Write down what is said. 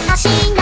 んに